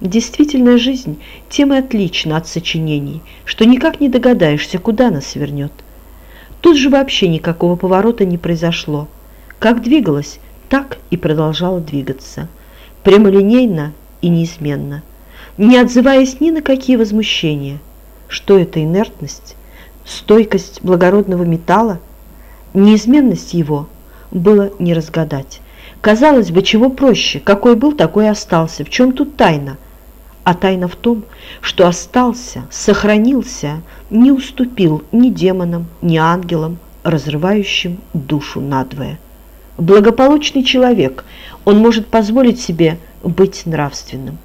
Действительная жизнь тем и отлична от сочинений, что никак не догадаешься, куда она свернет. Тут же вообще никакого поворота не произошло. Как двигалась, так и продолжала двигаться. Прямолинейно и неизменно, не отзываясь ни на какие возмущения. Что это инертность? Стойкость благородного металла? Неизменность его было не разгадать. Казалось бы, чего проще, какой был, такой и остался. В чем тут тайна? А тайна в том, что остался, сохранился, не уступил ни демонам, ни ангелам, разрывающим душу надвое. Благополучный человек, он может позволить себе быть нравственным.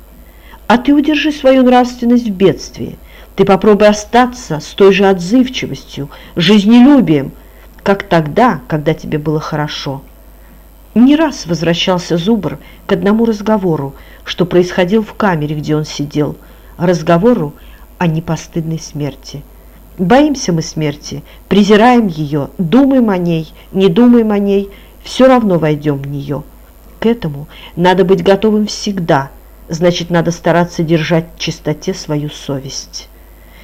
А ты удержи свою нравственность в бедствии. Ты попробуй остаться с той же отзывчивостью, жизнелюбием, как тогда, когда тебе было хорошо. Не раз возвращался Зубр к одному разговору, что происходил в камере, где он сидел, разговору о непостыдной смерти. Боимся мы смерти, презираем ее, думаем о ней, не думаем о ней, все равно войдем в нее. К этому надо быть готовым всегда, значит, надо стараться держать в чистоте свою совесть.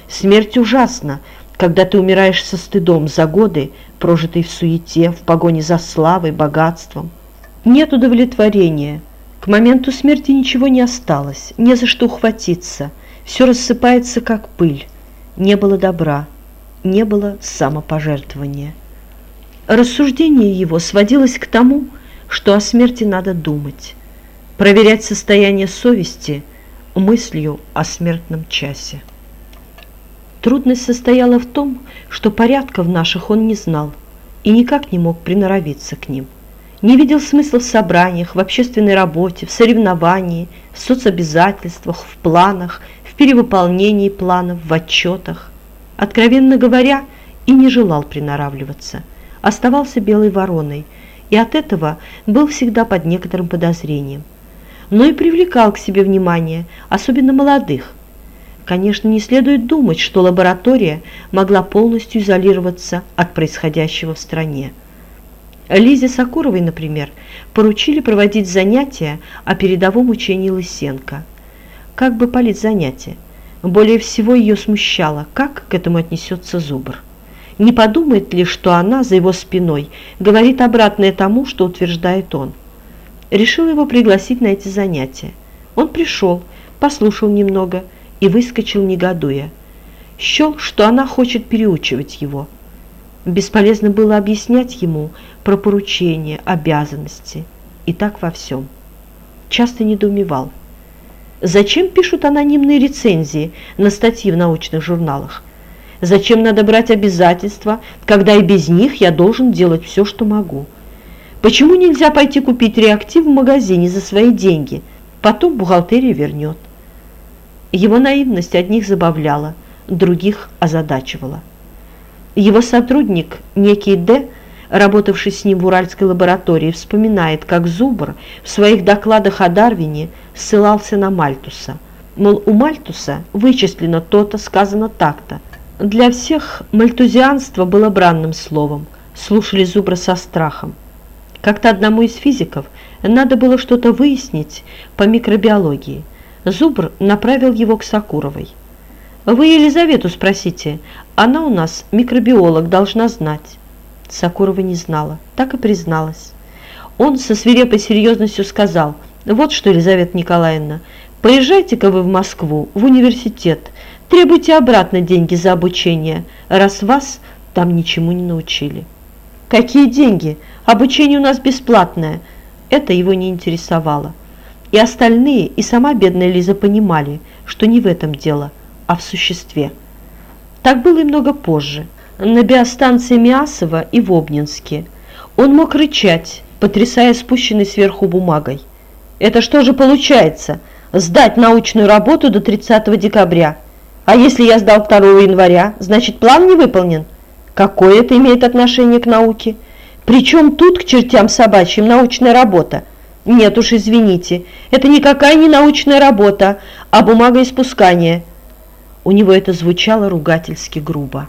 Смерть ужасна, когда ты умираешь со стыдом за годы, прожитые в суете, в погоне за славой, богатством. Нет удовлетворения. К моменту смерти ничего не осталось, не за что ухватиться. Все рассыпается, как пыль. Не было добра, не было самопожертвования. Рассуждение его сводилось к тому, что о смерти надо думать, проверять состояние совести мыслью о смертном часе. Трудность состояла в том, что порядков наших он не знал и никак не мог приноровиться к ним. Не видел смысла в собраниях, в общественной работе, в соревновании, в соцобязательствах, в планах, в перевыполнении планов, в отчетах. Откровенно говоря, и не желал приноравливаться. Оставался белой вороной, и от этого был всегда под некоторым подозрением. Но и привлекал к себе внимание, особенно молодых, Конечно, не следует думать, что лаборатория могла полностью изолироваться от происходящего в стране. Лизе Сакуровой, например, поручили проводить занятия о передовом учении Лысенко. Как бы полить занятия? Более всего ее смущало, как к этому отнесется Зубр. Не подумает ли, что она за его спиной говорит обратное тому, что утверждает он? Решил его пригласить на эти занятия. Он пришел, послушал немного – и выскочил негодуя. Счел, что она хочет переучивать его. Бесполезно было объяснять ему про поручения, обязанности. И так во всем. Часто недоумевал. Зачем пишут анонимные рецензии на статьи в научных журналах? Зачем надо брать обязательства, когда и без них я должен делать все, что могу? Почему нельзя пойти купить реактив в магазине за свои деньги? Потом бухгалтерия вернет. Его наивность одних забавляла, других озадачивала. Его сотрудник, некий Д., работавший с ним в Уральской лаборатории, вспоминает, как Зубр в своих докладах о Дарвине ссылался на Мальтуса. Мол, у Мальтуса вычислено то-то, сказано так-то. Для всех мальтузианство было бранным словом, слушали Зубра со страхом. Как-то одному из физиков надо было что-то выяснить по микробиологии. Зубр направил его к Сакуровой. «Вы Елизавету спросите, она у нас микробиолог, должна знать». Сакурова не знала, так и призналась. Он со свирепой серьезностью сказал, «Вот что, Елизавета Николаевна, поезжайте-ка вы в Москву, в университет, требуйте обратно деньги за обучение, раз вас там ничему не научили». «Какие деньги? Обучение у нас бесплатное». Это его не интересовало. И остальные, и сама бедная Лиза понимали, что не в этом дело, а в существе. Так было и много позже, на биостанции Миасова и в Обнинске. Он мог рычать, потрясая спущенной сверху бумагой. «Это что же получается? Сдать научную работу до 30 декабря. А если я сдал 2 января, значит план не выполнен? Какое это имеет отношение к науке? Причем тут к чертям собачьим научная работа? Нет уж, извините, это никакая не научная работа, а бумагоиспускание. У него это звучало ругательски грубо.